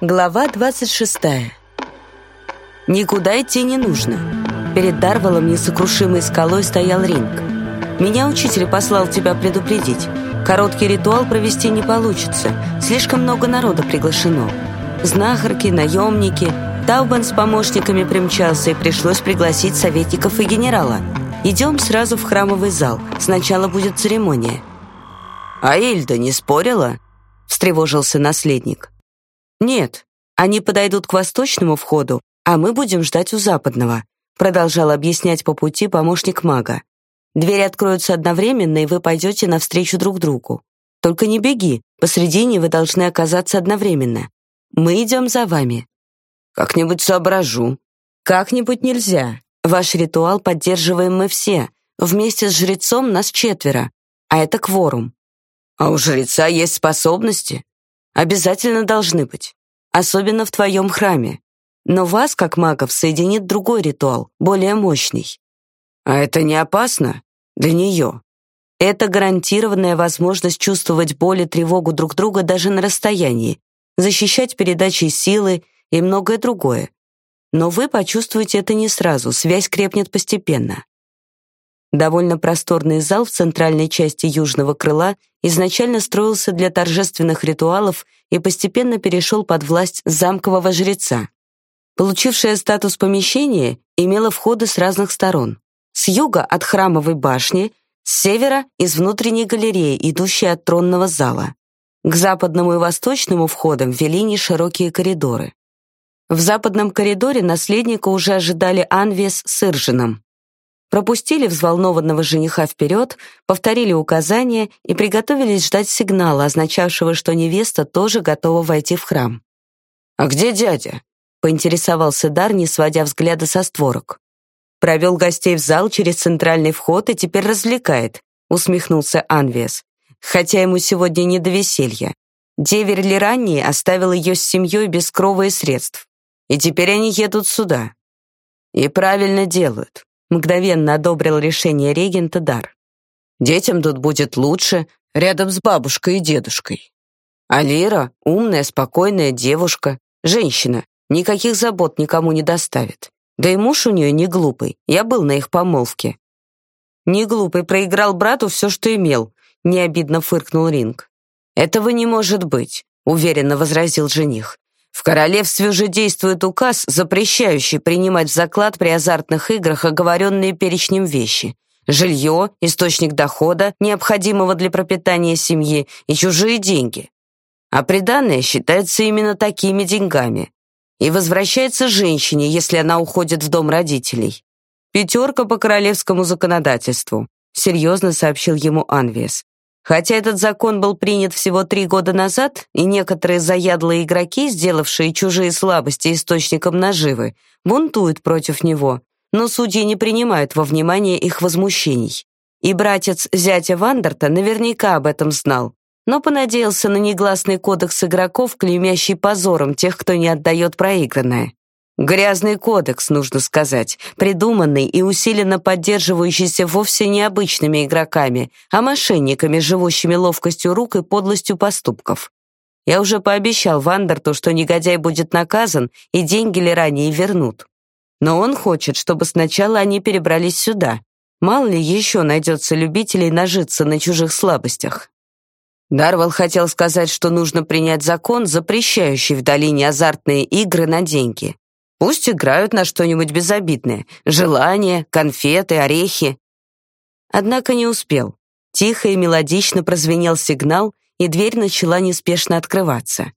Глава 26. Никуда идти не нужно. Перед Дарвалом несокрушимой скалой стоял ринг. Меня учитель послал тебя предупредить. Короткий ритуал провести не получится. Слишком много народа приглашено. Знахарки, наемники. Таубан с помощниками примчался, и пришлось пригласить советников и генерала. Идем сразу в храмовый зал. Сначала будет церемония. «А Ильда не спорила?» — встревожился наследник. «Нет, они подойдут к восточному входу, а мы будем ждать у западного», продолжал объяснять по пути помощник мага. «Двери откроются одновременно, и вы пойдете навстречу друг другу. Только не беги, посредине вы должны оказаться одновременно. Мы идем за вами». «Как-нибудь соображу». «Как-нибудь нельзя. Ваш ритуал поддерживаем мы все. Вместе с жрецом нас четверо, а это кворум». «А у жреца есть способности?» Обязательно должны быть. Особенно в твоем храме. Но вас, как магов, соединит другой ритуал, более мощный. А это не опасно для нее? Это гарантированная возможность чувствовать боль и тревогу друг друга даже на расстоянии, защищать передачей силы и многое другое. Но вы почувствуете это не сразу, связь крепнет постепенно. Довольно просторный зал в центральной части южного крыла изначально строился для торжественных ритуалов и постепенно перешел под власть замкового жреца. Получившее статус помещение имело входы с разных сторон. С юга от храмовой башни, с севера из внутренней галереи, идущей от тронного зала. К западному и восточному входам вели неширокие коридоры. В западном коридоре наследника уже ожидали Анвес с Иржином пропустили взволнованного жениха вперед, повторили указания и приготовились ждать сигнала, означавшего, что невеста тоже готова войти в храм. «А где дядя?» — поинтересовался Дар, не сводя взгляда со створок. «Провел гостей в зал через центральный вход и теперь развлекает», — усмехнулся Анвес. «Хотя ему сегодня не до веселья. Деверь ранее оставил ее с семьей без крова и средств. И теперь они едут сюда. И правильно делают. Мгновенно одобрил решение регента Дар. Детям тут будет лучше, рядом с бабушкой и дедушкой. А Лира — умная, спокойная девушка, женщина, никаких забот никому не доставит. Да и муж у нее не глупый, я был на их помолвке. Не глупый, проиграл брату все, что имел, необидно фыркнул Ринг. Этого не может быть, уверенно возразил жених. В королевстве уже действует указ, запрещающий принимать в заклад при азартных играх оговоренные перечнем вещи. Жилье, источник дохода, необходимого для пропитания семьи, и чужие деньги. А приданное считается именно такими деньгами. И возвращается женщине, если она уходит в дом родителей. Пятерка по королевскому законодательству, серьезно сообщил ему Анвес. Хотя этот закон был принят всего три года назад, и некоторые заядлые игроки, сделавшие чужие слабости источником наживы, бунтуют против него, но судьи не принимают во внимание их возмущений. И братец зятя Вандерта наверняка об этом знал, но понадеялся на негласный кодекс игроков, клеймящий позором тех, кто не отдает проигранное. Грязный кодекс, нужно сказать, придуманный и усиленно поддерживающийся вовсе не обычными игроками, а мошенниками, живущими ловкостью рук и подлостью поступков. Я уже пообещал Вандерту, что негодяй будет наказан и деньги ли ранее вернут. Но он хочет, чтобы сначала они перебрались сюда. Мало ли еще найдется любителей нажиться на чужих слабостях. Дарвал хотел сказать, что нужно принять закон, запрещающий в долине азартные игры на деньги. Пусть играют на что-нибудь безобидное. Желания, конфеты, орехи. Однако не успел. Тихо и мелодично прозвенел сигнал, и дверь начала неспешно открываться.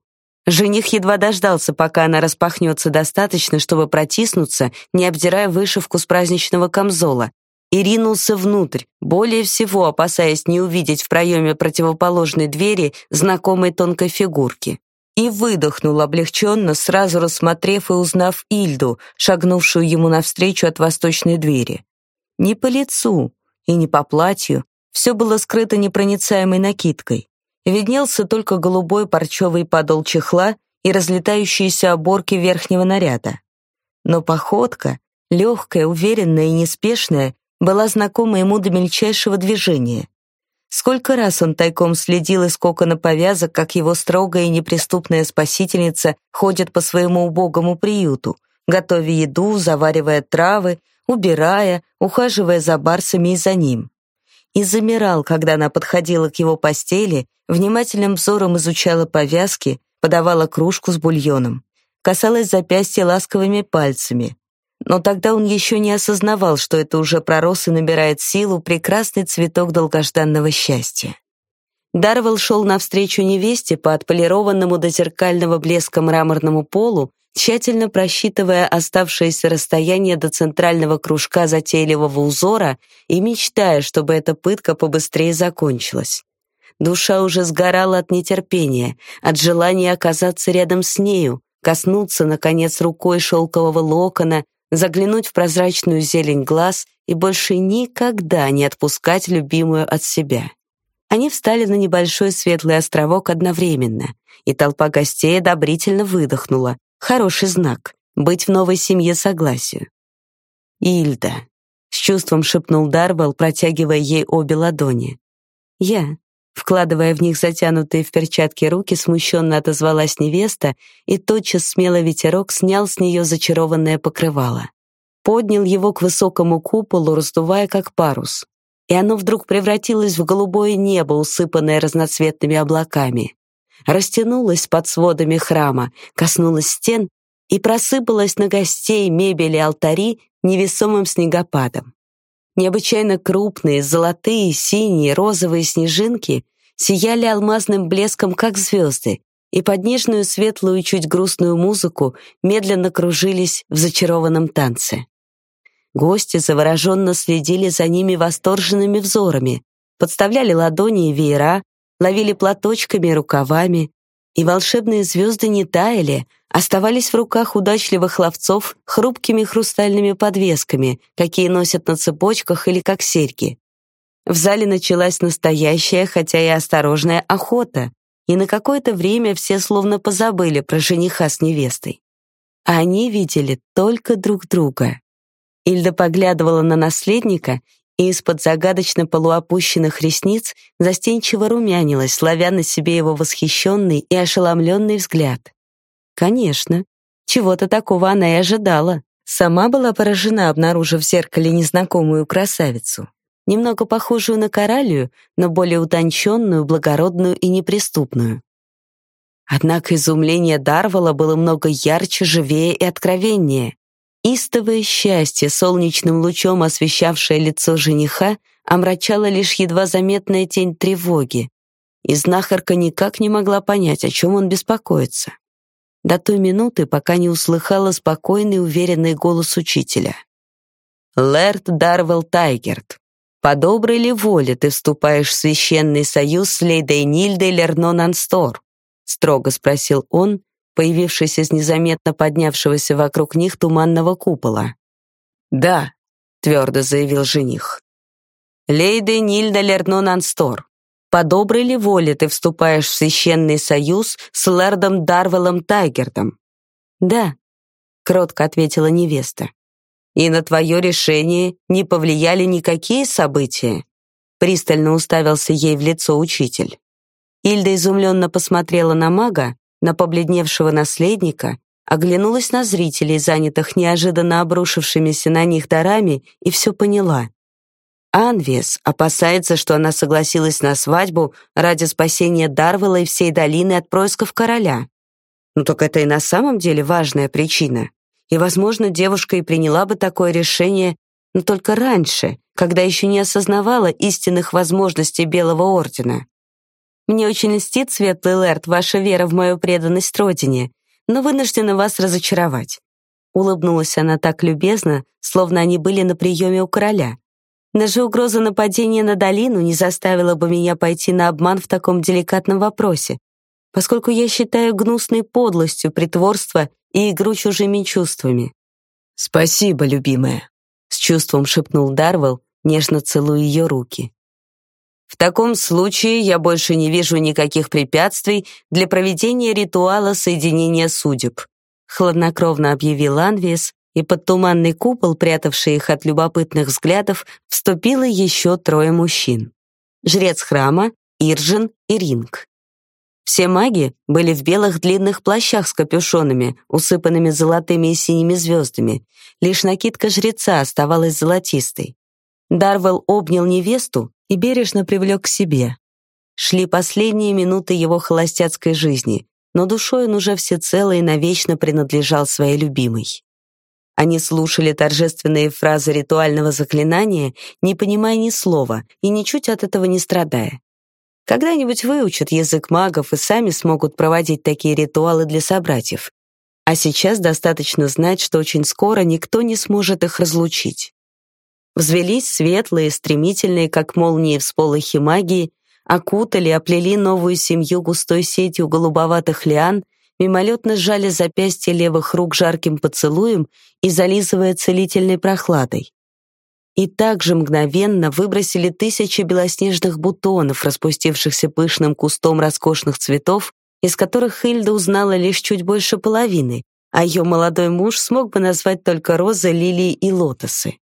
Жених едва дождался, пока она распахнется достаточно, чтобы протиснуться, не обдирая вышивку с праздничного камзола, и ринулся внутрь, более всего опасаясь не увидеть в проеме противоположной двери знакомой тонкой фигурки и выдохнул облегченно, сразу рассмотрев и узнав Ильду, шагнувшую ему навстречу от восточной двери. Не по лицу и не по платью, все было скрыто непроницаемой накидкой. Виднелся только голубой парчевый подол чехла и разлетающиеся оборки верхнего наряда. Но походка, легкая, уверенная и неспешная, была знакома ему до мельчайшего движения. Сколько раз он тайком следил из кокона повязок, как его строгая и неприступная спасительница ходит по своему убогому приюту, готовя еду, заваривая травы, убирая, ухаживая за барсами и за ним. И замирал, когда она подходила к его постели, внимательным взором изучала повязки, подавала кружку с бульоном, касалась запястья ласковыми пальцами, но тогда он еще не осознавал, что это уже пророс и набирает силу прекрасный цветок долгожданного счастья. Дарвелл шел навстречу невесте по отполированному до зеркального блеска мраморному полу, тщательно просчитывая оставшееся расстояние до центрального кружка затейливого узора и мечтая, чтобы эта пытка побыстрее закончилась. Душа уже сгорала от нетерпения, от желания оказаться рядом с нею, коснуться, наконец, рукой шелкового локона, заглянуть в прозрачную зелень глаз и больше никогда не отпускать любимую от себя. Они встали на небольшой светлый островок одновременно, и толпа гостей одобрительно выдохнула. Хороший знак — быть в новой семье согласию. «Ильда», — с чувством шепнул Дарвелл, протягивая ей обе ладони. «Я», Вкладывая в них затянутые в перчатки руки, смущенно отозвалась невеста, и тотчас смело ветерок снял с нее зачарованное покрывало. Поднял его к высокому куполу, раздувая как парус. И оно вдруг превратилось в голубое небо, усыпанное разноцветными облаками. Растянулось под сводами храма, коснулось стен и просыпалось на гостей, мебели, алтари невесомым снегопадом. Необычайно крупные, золотые, синие, розовые снежинки сияли алмазным блеском, как звезды, и под нежную, светлую, чуть грустную музыку медленно кружились в зачарованном танце. Гости завороженно следили за ними восторженными взорами, подставляли ладони и веера, ловили платочками и рукавами, и волшебные звезды не таяли, оставались в руках удачливых ловцов хрупкими хрустальными подвесками, какие носят на цепочках или как серьги. В зале началась настоящая, хотя и осторожная охота, и на какое-то время все словно позабыли про жениха с невестой. А они видели только друг друга. Ильда поглядывала на наследника и из-под загадочно полуопущенных ресниц застенчиво румянилась, ловя на себе его восхищенный и ошеломленный взгляд. Конечно, чего-то такого она и ожидала. Сама была поражена, обнаружив в зеркале незнакомую красавицу. Немного похожую на коралию, но более утонченную, благородную и неприступную. Однако изумление Дарвала было много ярче, живее и откровеннее. Истовое счастье, солнечным лучом освещавшее лицо жениха, омрачало лишь едва заметная тень тревоги, и знахарка никак не могла понять, о чем он беспокоится. До той минуты, пока не услыхала спокойный, уверенный голос учителя. «Лэрд Дарвелл Тайгерт, по доброй ли воле ты вступаешь в священный союз с лейдой Нильдой Лернон Анстор?» строго спросил он, появившись из незаметно поднявшегося вокруг них туманного купола. «Да», — твердо заявил жених. «Лейде Нильда Лернон Анстор, по доброй ли воле ты вступаешь в священный союз с лэрдом Дарвелом Тайгертом?» «Да», — кротко ответила невеста. «И на твое решение не повлияли никакие события?» Пристально уставился ей в лицо учитель. Ильда изумленно посмотрела на мага, на побледневшего наследника, оглянулась на зрителей, занятых неожиданно обрушившимися на них дарами, и все поняла. Анвес опасается, что она согласилась на свадьбу ради спасения Дарвелла и всей долины от происков короля. Ну так это и на самом деле важная причина. И, возможно, девушка и приняла бы такое решение, но только раньше, когда еще не осознавала истинных возможностей Белого Ордена. Мне очень льстит, Светлый Лэрд, ваша вера в мою преданность родине, но вынуждена вас разочаровать». Улыбнулась она так любезно, словно они были на приеме у короля. Даже угроза нападения на долину не заставила бы меня пойти на обман в таком деликатном вопросе, поскольку я считаю гнусной подлостью притворство и игру чужими чувствами. «Спасибо, любимая», — с чувством шепнул Дарвелл, нежно целуя ее руки. В таком случае я больше не вижу никаких препятствий для проведения ритуала соединения судеб, хладнокровно объявил Анвес, и под туманный купол, прятавший их от любопытных взглядов, вступило еще трое мужчин. жрец храма, Иржин и Ринг. Все маги были в белых длинных плащах с капюшонами, усыпанными золотыми и синими звездами. Лишь накидка жреца оставалась золотистой. Дарвелл обнял невесту и бережно привлек к себе. Шли последние минуты его холостяцкой жизни, но душой он уже всецело и навечно принадлежал своей любимой. Они слушали торжественные фразы ритуального заклинания, не понимая ни слова и ничуть от этого не страдая. Когда-нибудь выучат язык магов и сами смогут проводить такие ритуалы для собратьев. А сейчас достаточно знать, что очень скоро никто не сможет их разлучить. Взвелись светлые, стремительные, как молнии всполохи магии, окутали, оплели новую семью густой сетью голубоватых лиан, мимолетно сжали запястья левых рук жарким поцелуем и зализывая целительной прохладой и также мгновенно выбросили тысячи белоснежных бутонов, распустившихся пышным кустом роскошных цветов, из которых Хильда узнала лишь чуть больше половины, а ее молодой муж смог бы назвать только розы, лилии и лотосы.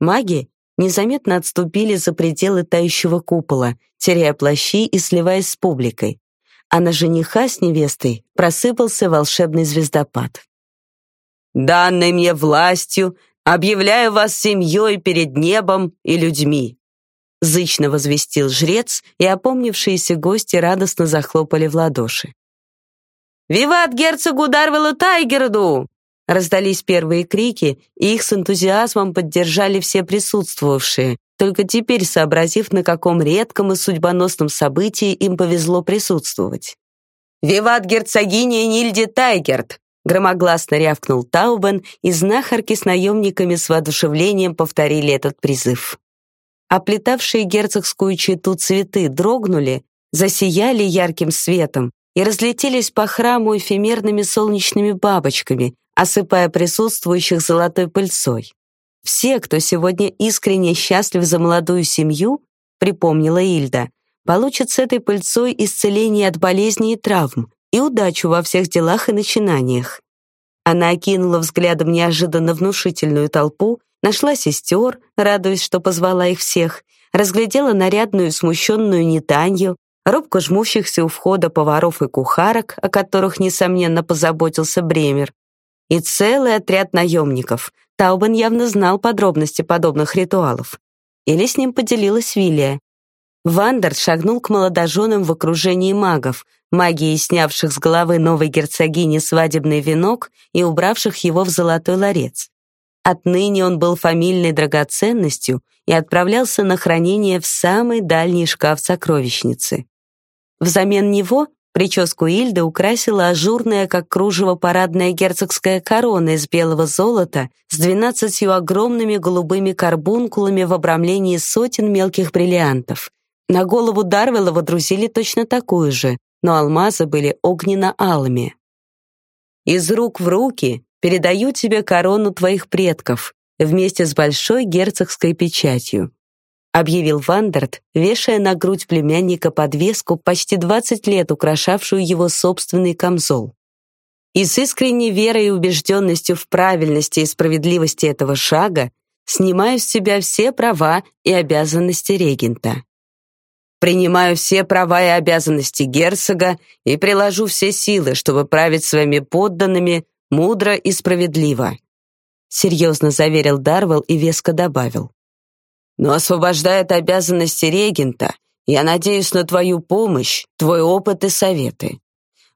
Маги незаметно отступили за пределы тающего купола, теряя плащи и сливаясь с публикой, а на жениха с невестой просыпался волшебный звездопад. «Данной мне властью Объявляю вас семьей перед небом и людьми!» Зычно возвестил жрец, и опомнившиеся гости радостно захлопали в ладоши. «Виват герцогу Дарвелу Тайгерду!» Раздались первые крики, и их с энтузиазмом поддержали все присутствовавшие, только теперь сообразив, на каком редком и судьбоносном событии им повезло присутствовать. «Виват герцогиня Нильде Тайгерт! Громогласно рявкнул Таубен, и знахарки с наемниками с воодушевлением повторили этот призыв. Оплетавшие герцогскую чету цветы дрогнули, засияли ярким светом и разлетелись по храму эфемерными солнечными бабочками, осыпая присутствующих золотой пыльцой. Все, кто сегодня искренне счастлив за молодую семью, припомнила Ильда, получат с этой пыльцой исцеление от болезней и травм, и удачу во всех делах и начинаниях. Она окинула взглядом неожиданно внушительную толпу, нашла сестер, радуясь, что позвала их всех, разглядела нарядную смущенную Нетанью, робко жмущихся у входа поваров и кухарок, о которых, несомненно, позаботился Бремер, и целый отряд наемников. Таубен явно знал подробности подобных ритуалов. Или с ним поделилась Вилия. Вандер шагнул к молодоженам в окружении магов, магией снявших с головы новой герцогини свадебный венок и убравших его в золотой ларец. Отныне он был фамильной драгоценностью и отправлялся на хранение в самый дальний шкаф сокровищницы. Взамен него прическу Ильды украсила ажурная, как кружево, парадная герцогская корона из белого золота с двенадцатью огромными голубыми карбункулами в обрамлении сотен мелких бриллиантов. На голову Дарвела водрузили точно такую же, но алмазы были огненно-алыми. «Из рук в руки передаю тебе корону твоих предков вместе с большой герцогской печатью», объявил Вандерт, вешая на грудь племянника подвеску, почти 20 лет украшавшую его собственный камзол. И с искренней верой и убежденностью в правильности и справедливости этого шага снимаю с себя все права и обязанности регента. Принимаю все права и обязанности герцога и приложу все силы, чтобы править своими подданными мудро и справедливо», — серьезно заверил Дарвелл и веско добавил. «Но освобождая от обязанности регента, я надеюсь на твою помощь, твой опыт и советы.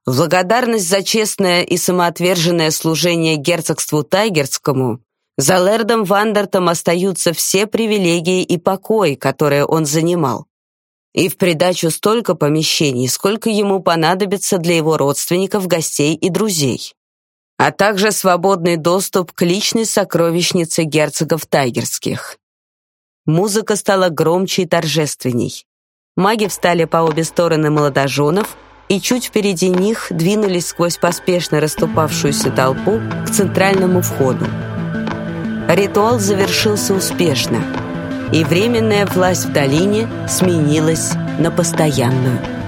В благодарность за честное и самоотверженное служение герцогству Тайгерскому за лэрдом Вандертом остаются все привилегии и покой, которые он занимал и в придачу столько помещений, сколько ему понадобится для его родственников, гостей и друзей, а также свободный доступ к личной сокровищнице герцогов Тайгерских. Музыка стала громче и торжественней. Маги встали по обе стороны молодоженов и чуть впереди них двинулись сквозь поспешно расступавшуюся толпу к центральному входу. Ритуал завершился успешно — и временная власть в долине сменилась на постоянную.